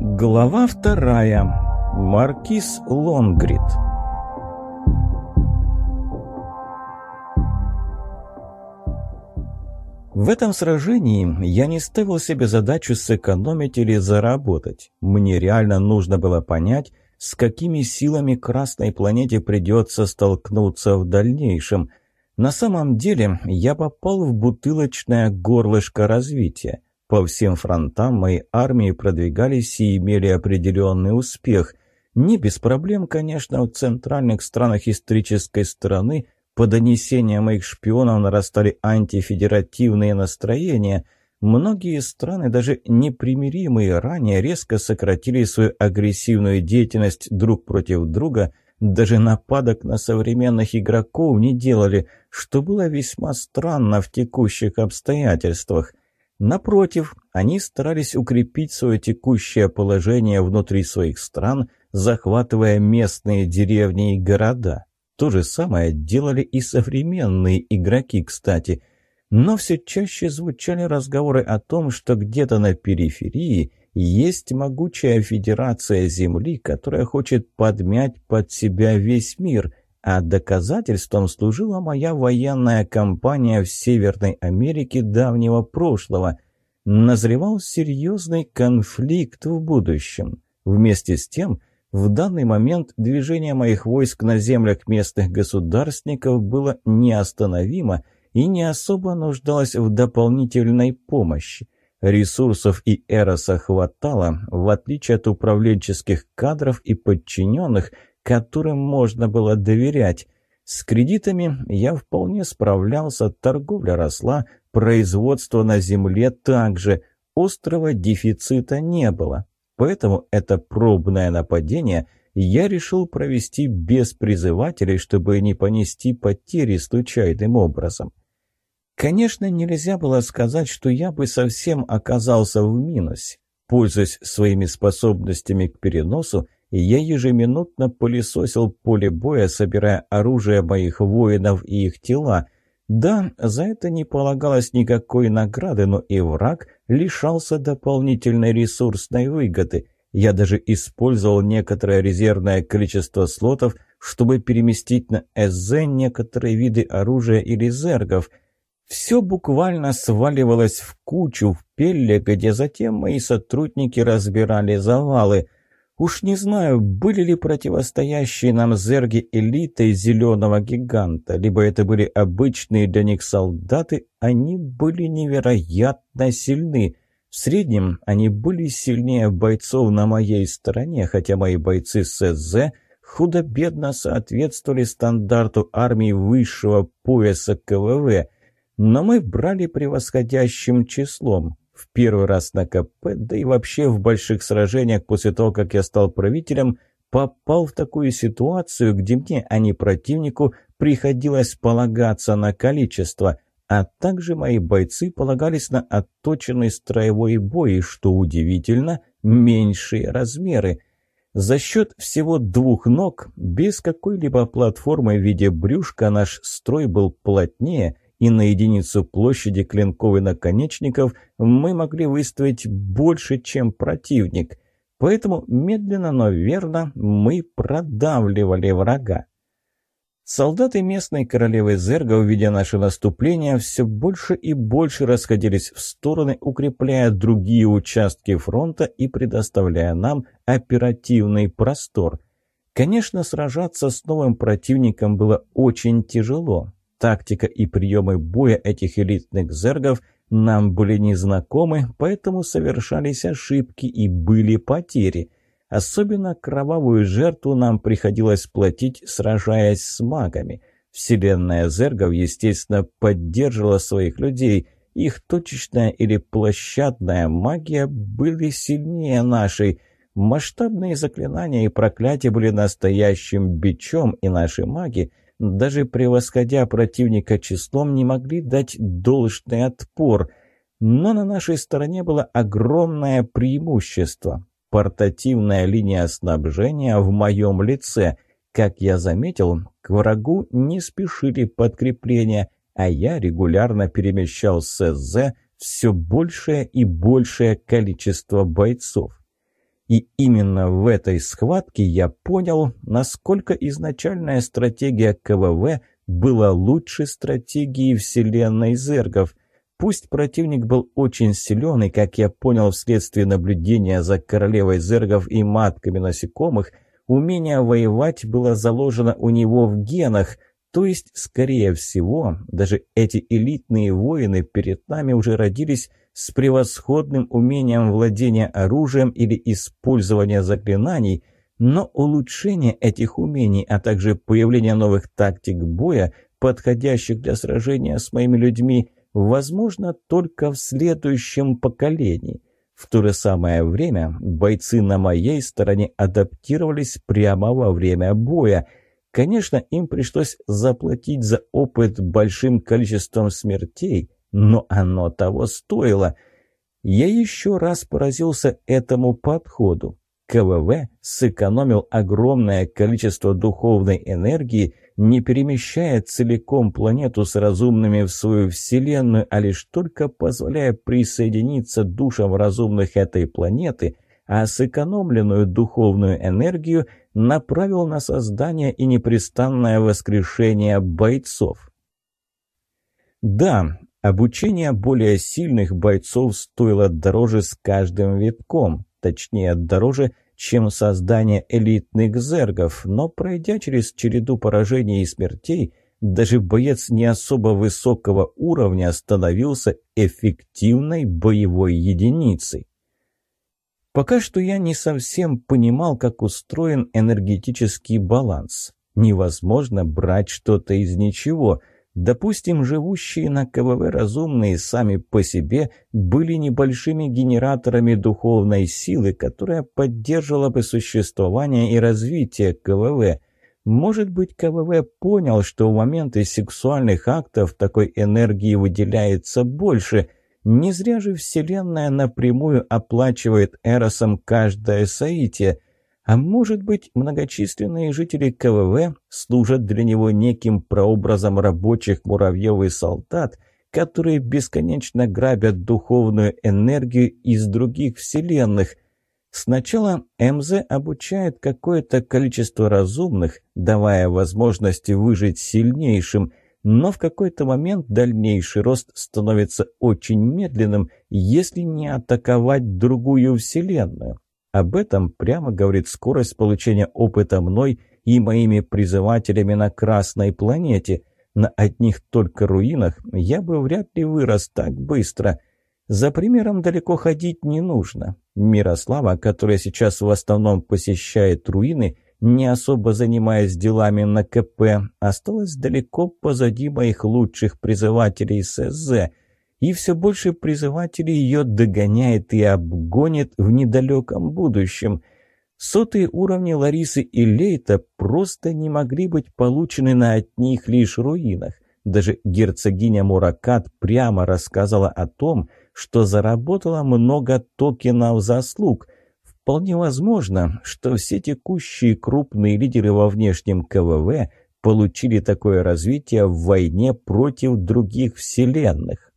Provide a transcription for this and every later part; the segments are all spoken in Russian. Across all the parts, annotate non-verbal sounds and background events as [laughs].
Глава вторая. Маркиз Лонгрид. В этом сражении я не ставил себе задачу сэкономить или заработать. Мне реально нужно было понять, с какими силами Красной планете придется столкнуться в дальнейшем. На самом деле я попал в бутылочное горлышко развития. По всем фронтам мои армии продвигались и имели определенный успех. Не без проблем, конечно, в центральных странах исторической страны – по донесениям моих шпионов нарастали антифедеративные настроения. Многие страны, даже непримиримые ранее, резко сократили свою агрессивную деятельность друг против друга, даже нападок на современных игроков не делали, что было весьма странно в текущих обстоятельствах. Напротив, они старались укрепить свое текущее положение внутри своих стран, захватывая местные деревни и города. То же самое делали и современные игроки, кстати. Но все чаще звучали разговоры о том, что где-то на периферии есть могучая федерация Земли, которая хочет подмять под себя весь мир, а доказательством служила моя военная кампания в Северной Америке давнего прошлого. Назревал серьезный конфликт в будущем. Вместе с тем в данный момент движение моих войск на землях местных государственников было неостановимо и не особо нуждалось в дополнительной помощи. Ресурсов и эроса хватало, в отличие от управленческих кадров и подчиненных, которым можно было доверять. С кредитами я вполне справлялся, торговля росла, производство на земле также, острого дефицита не было. Поэтому это пробное нападение я решил провести без призывателей, чтобы не понести потери случайным образом. Конечно, нельзя было сказать, что я бы совсем оказался в минусе. Пользуясь своими способностями к переносу, я ежеминутно пылесосил поле боя, собирая оружие моих воинов и их тела – да, за это не полагалось никакой награды, но и враг лишался дополнительной ресурсной выгоды. Я даже использовал некоторое резервное количество слотов, чтобы переместить на СЗ некоторые виды оружия или зергов. Все буквально сваливалось в кучу в пелле, где затем мои сотрудники разбирали завалы – Уж не знаю, были ли противостоящие нам зерги элитой зеленого гиганта, либо это были обычные для них солдаты, они были невероятно сильны. В среднем они были сильнее бойцов на моей стороне, хотя мои бойцы СЗ худо-бедно соответствовали стандарту армии высшего пояса КВВ, но мы брали превосходящим числом. В первый раз на КП, да и вообще в больших сражениях после того, как я стал правителем, попал в такую ситуацию, где мне, а не противнику, приходилось полагаться на количество, а также мои бойцы полагались на отточенный строевой бой, и, что удивительно, меньшие размеры. За счет всего двух ног, без какой-либо платформы в виде брюшка, наш строй был плотнее – и на единицу площади клинков и наконечников мы могли выставить больше, чем противник. Поэтому медленно, но верно мы продавливали врага. Солдаты местной королевы Зерга, увидя наше наступление, все больше и больше расходились в стороны, укрепляя другие участки фронта и предоставляя нам оперативный простор. Конечно, сражаться с новым противником было очень тяжело. Тактика и приемы боя этих элитных зергов нам были незнакомы, поэтому совершались ошибки и были потери. Особенно кровавую жертву нам приходилось платить, сражаясь с магами. Вселенная зергов, естественно, поддерживала своих людей. Их точечная или площадная магия были сильнее нашей. Масштабные заклинания и проклятия были настоящим бичом, и наши маги – даже превосходя противника числом, не могли дать должный отпор. Но на нашей стороне было огромное преимущество. Портативная линия снабжения в моем лице. Как я заметил, к врагу не спешили подкрепления, а я регулярно перемещал с СЗ все большее и большее количество бойцов. И именно в этой схватке я понял, насколько изначальная стратегия КВВ была лучше стратегии вселенной зергов. Пусть противник был очень силен, и, как я понял, вследствие наблюдения за королевой зергов и матками насекомых, умение воевать было заложено у него в генах, то есть, скорее всего, даже эти элитные воины перед нами уже родились с превосходным умением владения оружием или использования заклинаний, но улучшение этих умений, а также появление новых тактик боя, подходящих для сражения с моими людьми, возможно только в следующем поколении. В то же самое время бойцы на моей стороне адаптировались прямо во время боя. Конечно, им пришлось заплатить за опыт большим количеством смертей – но оно того стоило. Я еще раз поразился этому подходу. КВВ сэкономил огромное количество духовной энергии, не перемещая целиком планету с разумными в свою вселенную, а лишь только позволяя присоединиться душам разумных этой планеты, а сэкономленную духовную энергию направил на создание и непрестанное воскрешение бойцов. Да, Обучение более сильных бойцов стоило дороже с каждым витком, точнее дороже, чем создание элитных зергов, но пройдя через череду поражений и смертей, даже боец не особо высокого уровня становился эффективной боевой единицей. Пока что я не совсем понимал, как устроен энергетический баланс. Невозможно брать что-то из ничего – Допустим, живущие на КВВ разумные сами по себе были небольшими генераторами духовной силы, которая поддерживала бы существование и развитие КВВ. Может быть, КВВ понял, что в моменты сексуальных актов такой энергии выделяется больше. Не зря же Вселенная напрямую оплачивает Эросом каждое соитие – а может быть, многочисленные жители КВВ служат для него неким прообразом рабочих муравьев и солдат, которые бесконечно грабят духовную энергию из других вселенных. Сначала МЗ обучает какое-то количество разумных, давая возможности выжить сильнейшим, но в какой-то момент дальнейший рост становится очень медленным, если не атаковать другую вселенную. Об этом прямо говорит скорость получения опыта мной и моими призывателями на Красной планете. На одних только руинах я бы вряд ли вырос так быстро. За примером далеко ходить не нужно. Мирослава, которая сейчас в основном посещает руины, не особо занимаясь делами на КП, осталась далеко позади моих лучших призывателей СЗ – и все больше призывателей ее догоняет и обгонит в недалеком будущем. Сотые уровни Ларисы и Лейта просто не могли быть получены на одних лишь руинах. Даже герцогиня Муракат прямо рассказала о том, что заработала много токенов заслуг. Вполне возможно, что все текущие крупные лидеры во внешнем КВВ получили такое развитие в войне против других вселенных.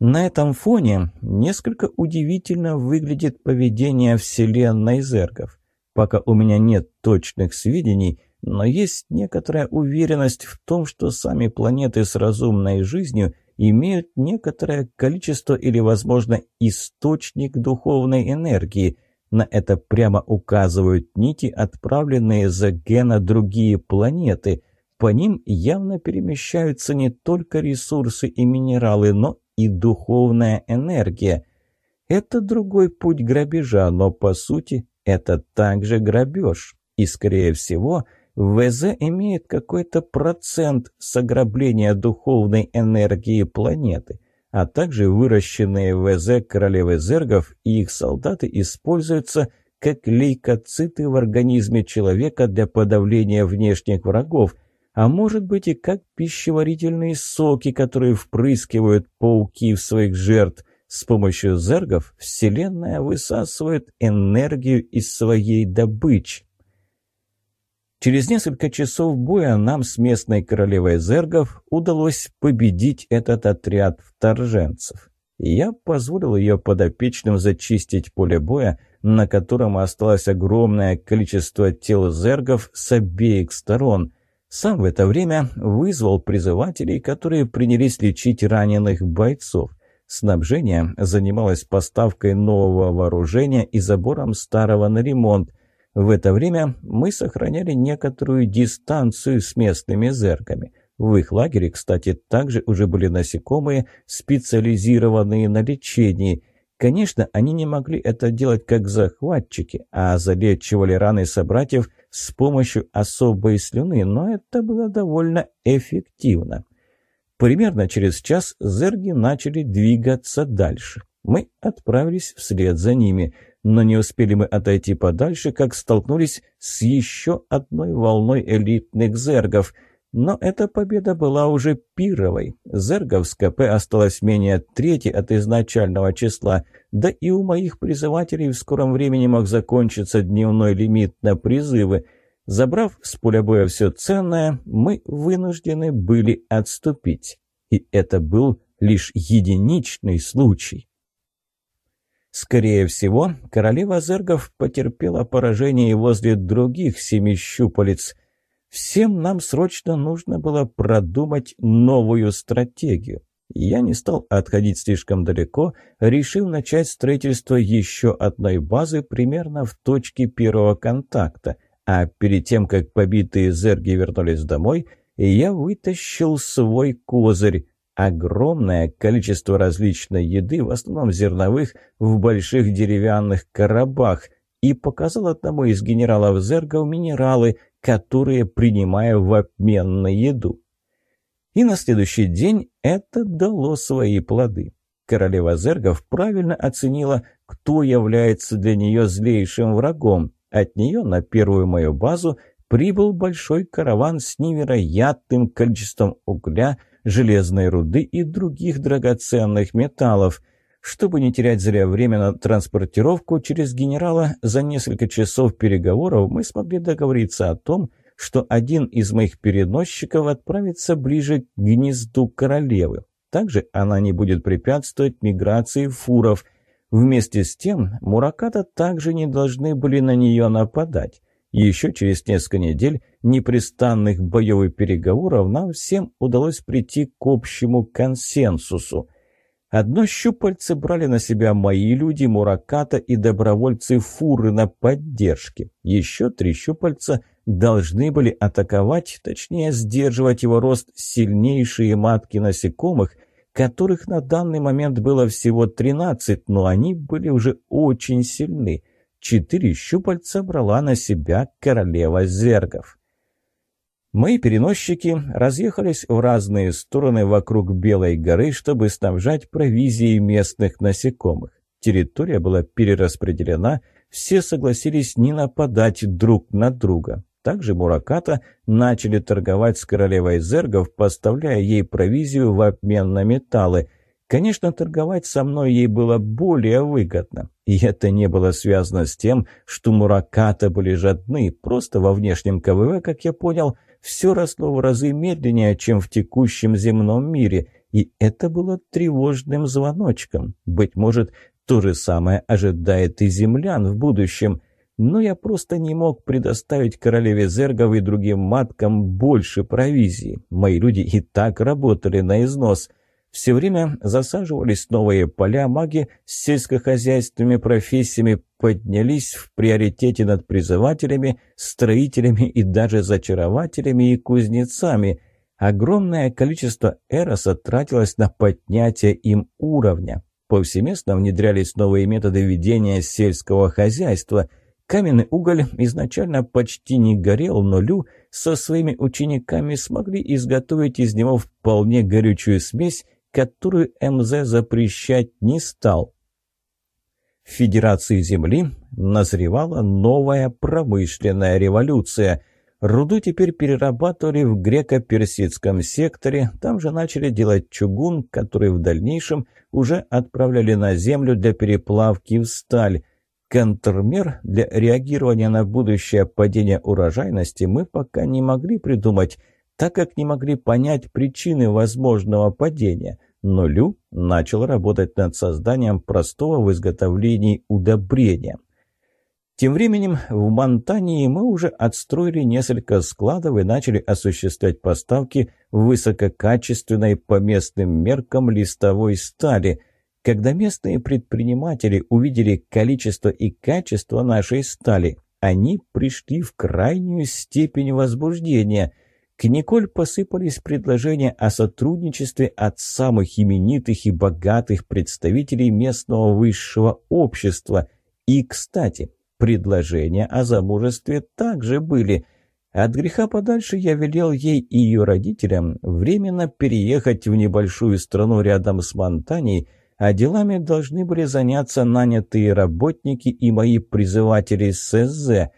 На этом фоне несколько удивительно выглядит поведение Вселенной Зергов. Пока у меня нет точных сведений, но есть некоторая уверенность в том, что сами планеты с разумной жизнью имеют некоторое количество или, возможно, источник духовной энергии. На это прямо указывают нити, отправленные за Гена другие планеты. По ним явно перемещаются не только ресурсы и минералы, но и духовная энергия. Это другой путь грабежа, но по сути это также грабеж. И скорее всего ВЗ имеет какой-то процент с ограбления духовной энергии планеты, а также выращенные ВЗ королевы зергов и их солдаты используются как лейкоциты в организме человека для подавления внешних врагов – а может быть и как пищеварительные соки, которые впрыскивают пауки в своих жертв. С помощью зергов Вселенная высасывает энергию из своей добычи. Через несколько часов боя нам с местной королевой зергов удалось победить этот отряд вторженцев. Я позволил ее подопечным зачистить поле боя, на котором осталось огромное количество тел зергов с обеих сторон. Сам в это время вызвал призывателей, которые принялись лечить раненых бойцов. Снабжение занималось поставкой нового вооружения и забором старого на ремонт. В это время мы сохраняли некоторую дистанцию с местными зерками. В их лагере, кстати, также уже были насекомые, специализированные на лечении. Конечно, они не могли это делать как захватчики, а залечивали раны собратьев с помощью особой слюны, но это было довольно эффективно. Примерно через час зерги начали двигаться дальше. Мы отправились вслед за ними – но не успели мы отойти подальше, как столкнулись с еще одной волной элитных зергов. Но эта победа была уже пировой. Зергов с КП осталось менее трети от изначального числа, да и у моих призывателей в скором времени мог закончиться дневной лимит на призывы. Забрав с поля боя все ценное, мы вынуждены были отступить. И это был лишь единичный случай. Скорее всего, королева зергов потерпела поражение возле других семи щупалец. Всем нам срочно нужно было продумать новую стратегию. Я не стал отходить слишком далеко, решив начать строительство еще одной базы примерно в точке первого контакта. А перед тем, как побитые зерги вернулись домой, я вытащил свой козырь огромное количество различной еды, в основном зерновых, в больших деревянных коробах, и показал одному из генералов зергов минералы, которые принимаю в обмен на еду. И на следующий день это дало свои плоды. Королева зергов правильно оценила, кто является для нее злейшим врагом. От нее на первую мою базу прибыл большой караван с невероятным количеством угля, железной руды и других драгоценных металлов. Чтобы не терять зря время на транспортировку, через генерала за несколько часов переговоров мы смогли договориться о том, что один из моих переносчиков отправится ближе к гнезду королевы. Также она не будет препятствовать миграции фуров. Вместе с тем, Мураката также не должны были на нее нападать. Еще через несколько недель непрестанных боевых переговоров нам всем удалось прийти к общему консенсусу. Одно щупальце брали на себя мои люди, Мураката и добровольцы Фуры на поддержке. Еще три щупальца должны были атаковать, точнее сдерживать его рост сильнейшие матки насекомых, которых на данный момент было всего 13, но они были уже очень сильны. Четыре щупальца брала на себя королева зергов. Мои переносчики разъехались в разные стороны вокруг Белой горы, чтобы снабжать провизией местных насекомых. Территория была перераспределена, все согласились не нападать друг на друга. Также Мураката начали торговать с королевой зергов, поставляя ей провизию в обмен на металлы. Конечно, торговать со мной ей было более выгодно. И это не было связано с тем, что Мураката были жадны, просто во внешнем КВВ, как я понял – все росло в разы медленнее, чем в текущем земном мире, и это было тревожным звоночком. Быть может, то же самое ожидает и землян в будущем. Но я просто не мог предоставить королеве Зергов и другим маткам больше провизии. Мои люди и так работали на износ. Все время засаживались новые поля, маги с сельскохозяйственными профессиями поднялись в приоритете над призывателями, строителями и даже зачарователями и кузнецами. Огромное количество эроса тратилось на поднятие им уровня. Повсеместно внедрялись новые методы ведения сельского хозяйства. Каменный уголь изначально почти не горел, но Лю со своими учениками смогли изготовить из него вполне горючую смесь, которую МЗ запрещать не стал. В Федерации Земли назревала новая промышленная революция. Руду теперь перерабатывали в греко-персидском секторе, там же начали делать чугун, который в дальнейшем уже отправляли на Землю для переплавки в сталь. Контрмер для реагирования на будущее падение урожайности мы пока не могли придумать, так как не могли понять причины возможного падения – но Лю начал работать над созданием простого в изготовлении удобрения. Тем временем в Монтании мы уже отстроили несколько складов и начали осуществлять поставки высококачественной по местным меркам листовой стали. Когда местные предприниматели увидели количество и качество нашей стали, они пришли в крайнюю степень возбуждения. К Николь посыпались предложения о сотрудничестве от самых именитых и богатых представителей местного высшего общества. И, кстати, Предложения о замужестве также были. От греха подальше я велел ей и ее родителям временно переехать в небольшую страну рядом с Монтанией, а делами должны были заняться нанятые работники и мои призыватели СЗ.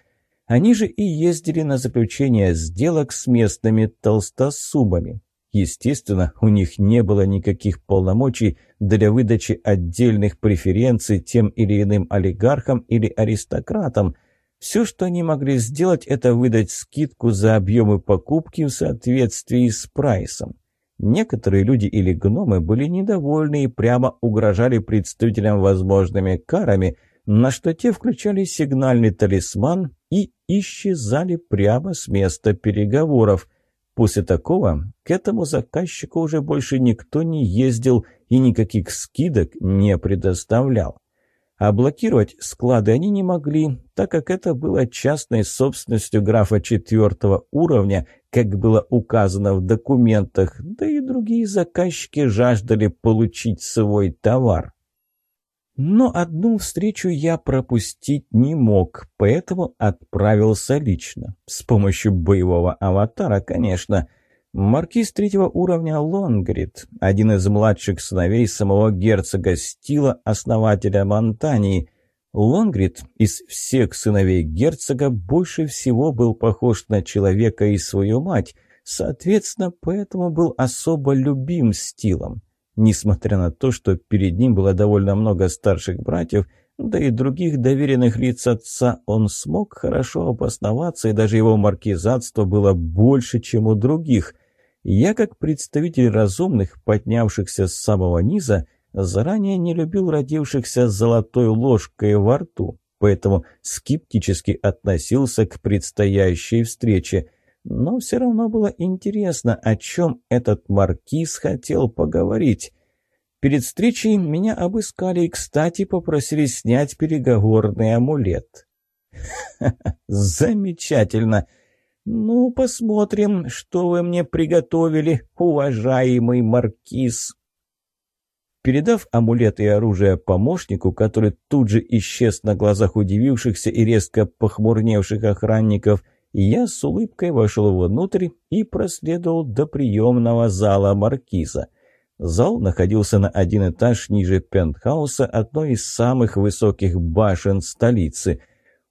Они же и ездили на заключение сделок с местными толстосумами. Естественно, у них не было никаких полномочий для выдачи отдельных преференций тем или иным олигархам или аристократам. Все, что они могли сделать, это выдать скидку за объемы покупки в соответствии с прайсом. Некоторые люди или гномы были недовольны и прямо угрожали представителям возможными карами, на что те включали сигнальный талисман и исчезали прямо с места переговоров – После такого к этому заказчику уже больше никто не ездил и никаких скидок не предоставлял. А блокировать склады они не могли, так как это было частной собственностью графа четвертого уровня, как было указано в документах, да и другие заказчики жаждали получить свой товар. Но одну встречу я пропустить не мог, поэтому отправился лично. С помощью боевого аватара, конечно. Маркиз третьего уровня Лонгрид, один из младших сыновей самого герцога Стила, основателя Монтании. Лонгрид из всех сыновей герцога больше всего был похож на человека и свою мать, соответственно, поэтому был особо любим Стилом. Несмотря на то, что перед ним было довольно много старших братьев, да и других доверенных лиц отца, он смог хорошо обосноваться, и даже его маркизатство было больше, чем у других. Я, как представитель разумных, поднявшихся с самого низа, заранее не любил родившихся с золотой ложкой во рту, поэтому скептически относился к предстоящей встрече – но все равно было интересно, о чем этот маркиз хотел поговорить. Перед встречей меня обыскали и, кстати, попросили снять переговорный амулет. [laughs] Замечательно! Ну, посмотрим, что вы мне приготовили, уважаемый маркиз. Передав амулет и оружие помощнику, который тут же исчез на глазах удивившихся и резко похмурневших охранников, я с улыбкой вошел внутрь и проследовал до приемного зала маркиза. Зал находился на один этаж ниже пентхауса одной из самых высоких башен столицы.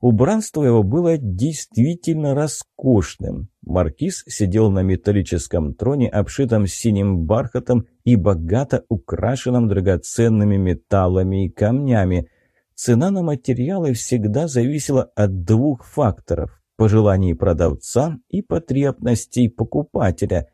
Убранство его было действительно роскошным. Маркиз сидел на металлическом троне, обшитом синим бархатом и богато украшенном драгоценными металлами и камнями. Цена на материалы всегда зависела от двух факторов пожеланий продавца и потребностей покупателя.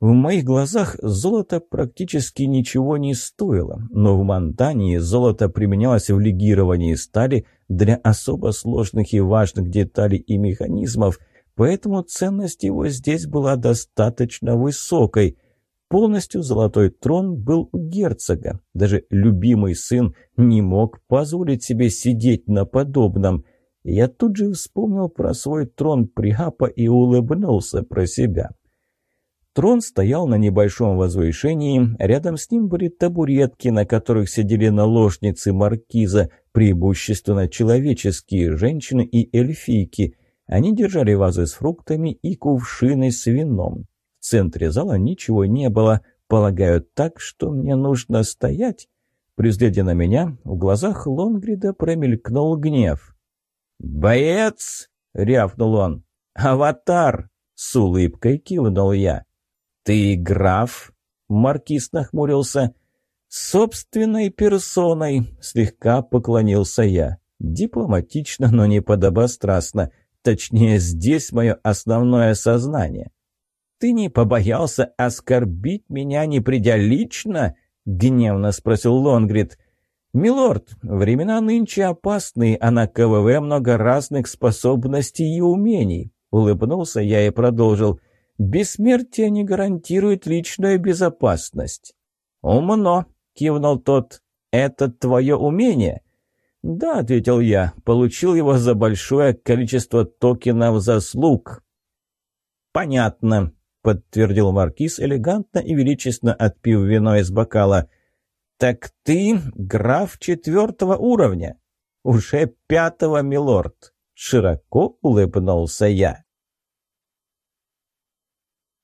В моих глазах золото практически ничего не стоило, но в Монтании золото применялось в легировании стали для особо сложных и важных деталей и механизмов, поэтому ценность его здесь была достаточно высокой. Полностью золотой трон был у герцога. Даже любимый сын не мог позволить себе сидеть на подобном – я тут же вспомнил про свой трон Пригапа и улыбнулся про себя. Трон стоял на небольшом возвышении, рядом с ним были табуретки, на которых сидели наложницы маркиза, преимущественно человеческие женщины и эльфийки. Они держали вазы с фруктами и кувшины с вином. В центре зала ничего не было, полагаю, так, что мне нужно стоять. При взгляде на меня в глазах Лонгрида промелькнул гнев. «Боец!» — рявкнул он. «Аватар!» — с улыбкой кивнул я. «Ты граф?» — маркиз нахмурился. «Собственной персоной!» — слегка поклонился я. Дипломатично, но не подобострастно. Точнее, здесь мое основное сознание. «Ты не побоялся оскорбить меня, не придя лично?» — гневно спросил Лонгрид. «Милорд, времена нынче опасные, а на КВВ много разных способностей и умений», — улыбнулся я и продолжил. «Бессмертие не гарантирует личную безопасность». «Умно», — кивнул тот. «Это твое умение?» «Да», — ответил я, — «получил его за большое количество токенов заслуг». «Понятно», — подтвердил Маркиз, элегантно и величественно отпив вино из бокала. «Так ты граф четвертого уровня?» «Уже пятого, милорд», — широко улыбнулся я.